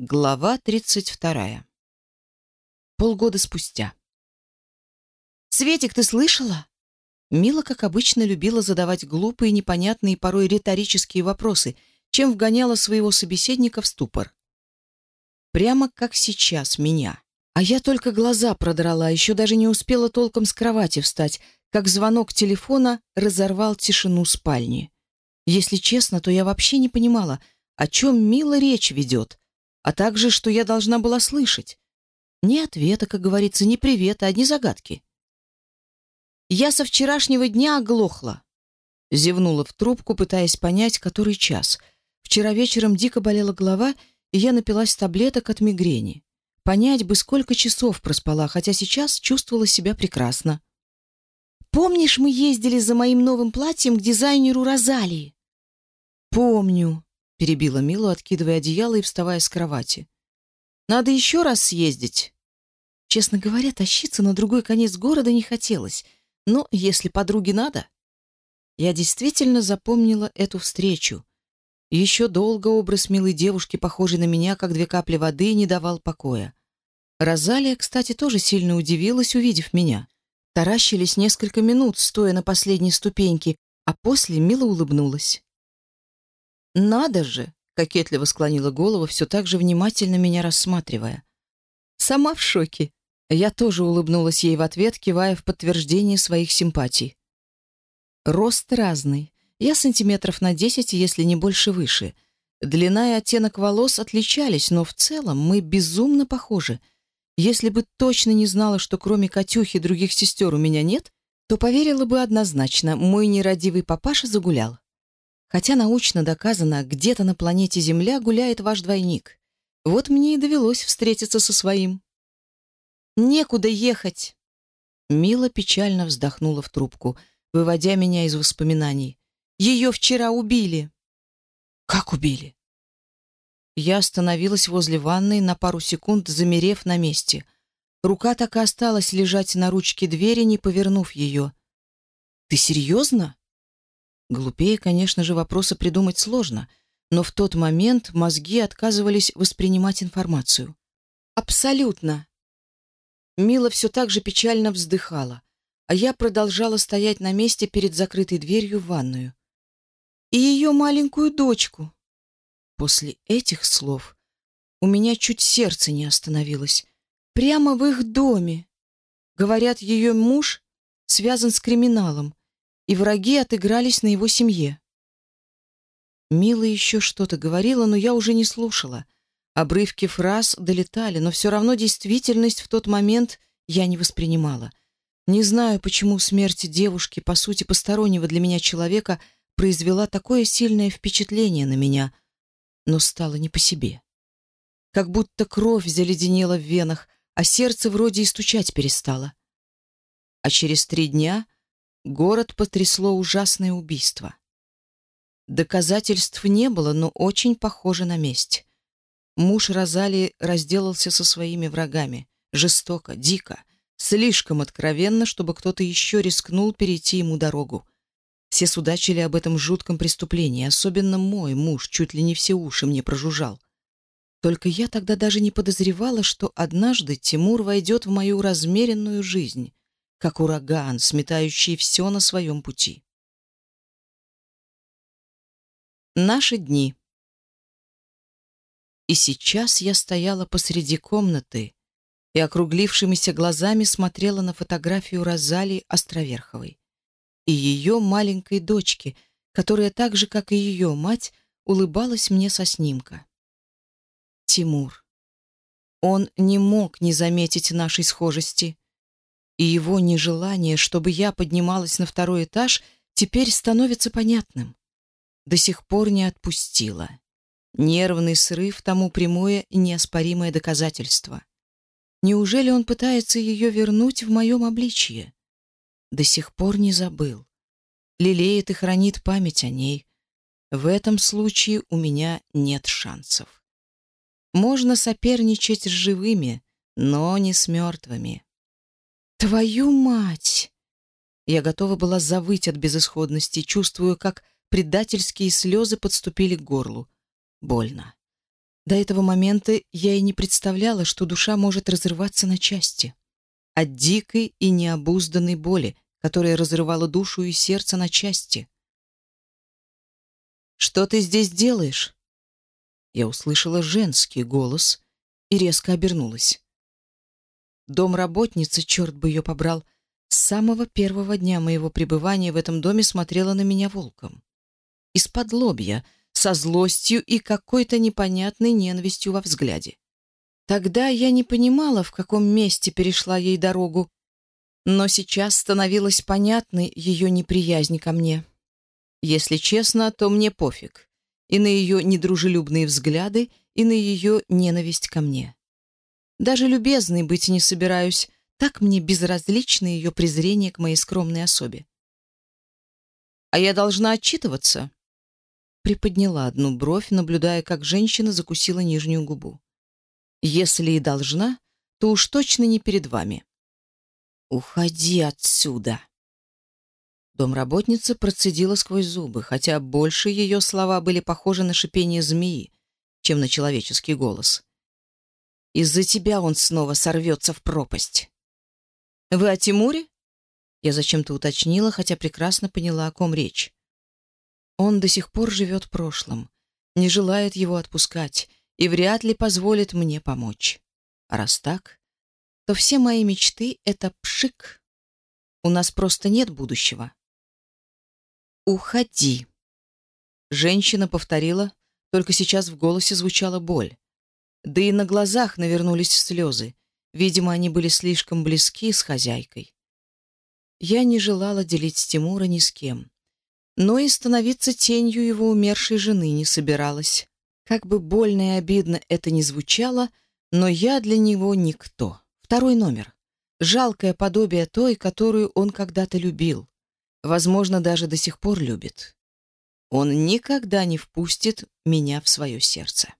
Глава 32. Полгода спустя. «Светик, ты слышала?» Мила, как обычно, любила задавать глупые, непонятные, порой риторические вопросы, чем вгоняла своего собеседника в ступор. Прямо как сейчас меня. А я только глаза продрала, еще даже не успела толком с кровати встать, как звонок телефона разорвал тишину спальни. Если честно, то я вообще не понимала, о чем Мила речь ведет, А также, что я должна была слышать. Ни ответа, как говорится, ни привета, одни загадки. Я со вчерашнего дня оглохла. Зевнула в трубку, пытаясь понять, который час. Вчера вечером дико болела голова, и я напилась таблеток от мигрени. Понять бы, сколько часов проспала, хотя сейчас чувствовала себя прекрасно. «Помнишь, мы ездили за моим новым платьем к дизайнеру Розалии?» «Помню», перебила Милу, откидывая одеяло и вставая с кровати. «Надо еще раз съездить». Честно говоря, тащиться на другой конец города не хотелось, но если подруге надо... Я действительно запомнила эту встречу. Еще долго образ милой девушки, похожей на меня, как две капли воды, не давал покоя. Розалия, кстати, тоже сильно удивилась, увидев меня. Таращились несколько минут, стоя на последней ступеньке, а после мило улыбнулась. «Надо же!» — кокетливо склонила голову, все так же внимательно меня рассматривая. «Сама в шоке!» Я тоже улыбнулась ей в ответ, кивая в подтверждение своих симпатий. Рост разный. Я сантиметров на десять, если не больше выше. Длина и оттенок волос отличались, но в целом мы безумно похожи. Если бы точно не знала, что кроме Катюхи других сестер у меня нет, то поверила бы однозначно, мой нерадивый папаша загулял. Хотя научно доказано, где-то на планете Земля гуляет ваш двойник. Вот мне и довелось встретиться со своим. Некуда ехать. Мила печально вздохнула в трубку, выводя меня из воспоминаний. Ее вчера убили. Как убили? Я остановилась возле ванной на пару секунд, замерев на месте. Рука так и осталась лежать на ручке двери, не повернув ее. Ты серьезно? Глупее, конечно же, вопросы придумать сложно, но в тот момент мозги отказывались воспринимать информацию. Абсолютно. Мила все так же печально вздыхала, а я продолжала стоять на месте перед закрытой дверью в ванную. И ее маленькую дочку. После этих слов у меня чуть сердце не остановилось. Прямо в их доме. Говорят, ее муж связан с криминалом, и враги отыгрались на его семье. Мила еще что-то говорила, но я уже не слушала. Обрывки фраз долетали, но все равно действительность в тот момент я не воспринимала. Не знаю, почему смерть девушки, по сути постороннего для меня человека, произвела такое сильное впечатление на меня, но стало не по себе. Как будто кровь заледенела в венах, а сердце вроде и стучать перестало. А через три дня Город потрясло ужасное убийство. Доказательств не было, но очень похоже на месть. Муж Розали разделался со своими врагами. Жестоко, дико, слишком откровенно, чтобы кто-то еще рискнул перейти ему дорогу. Все судачили об этом жутком преступлении, особенно мой муж чуть ли не все уши мне прожужжал. Только я тогда даже не подозревала, что однажды Тимур войдет в мою размеренную жизнь как ураган, сметающий все на своем пути. Наши дни. И сейчас я стояла посреди комнаты и округлившимися глазами смотрела на фотографию Розалии Островерховой и ее маленькой дочки, которая так же, как и ее мать, улыбалась мне со снимка. Тимур. Он не мог не заметить нашей схожести и его нежелание, чтобы я поднималась на второй этаж, теперь становится понятным. До сих пор не отпустила. Нервный срыв тому прямое и неоспоримое доказательство. Неужели он пытается ее вернуть в моем обличье? До сих пор не забыл. Лелеет и хранит память о ней. В этом случае у меня нет шансов. Можно соперничать с живыми, но не с мертвыми. «Твою мать!» Я готова была завыть от безысходности, чувствую, как предательские слезы подступили к горлу. Больно. До этого момента я и не представляла, что душа может разрываться на части. От дикой и необузданной боли, которая разрывала душу и сердце на части. «Что ты здесь делаешь?» Я услышала женский голос и резко обернулась. Домработница, черт бы ее побрал, с самого первого дня моего пребывания в этом доме смотрела на меня волком. Из-под лобья — со злостью и какой-то непонятной ненавистью во взгляде. Тогда я не понимала, в каком месте перешла ей дорогу, но сейчас становилась понятной ее неприязнь ко мне. Если честно, то мне пофиг. И на ее недружелюбные взгляды, и на ее ненависть ко мне. Даже любезной быть не собираюсь, так мне безразлично ее презрение к моей скромной особе. А я должна отчитываться? приподняла одну бровь, наблюдая, как женщина закусила нижнюю губу. Если и должна, то уж точно не перед вами. Уходи отсюда. Домработница процедила сквозь зубы, хотя больше ее слова были похожи на шипение змеи, чем на человеческий голос. Из-за тебя он снова сорвется в пропасть. Вы о Тимуре? Я зачем-то уточнила, хотя прекрасно поняла, о ком речь. Он до сих пор живет прошлым, не желает его отпускать и вряд ли позволит мне помочь. А раз так, то все мои мечты — это пшик. У нас просто нет будущего. «Уходи!» Женщина повторила, только сейчас в голосе звучала боль. Да и на глазах навернулись слезы. Видимо, они были слишком близки с хозяйкой. Я не желала делить Тимура ни с кем но и становиться тенью его умершей жены не собиралась. Как бы больно и обидно это ни звучало, но я для него никто. Второй номер. Жалкое подобие той, которую он когда-то любил. Возможно, даже до сих пор любит. Он никогда не впустит меня в свое сердце.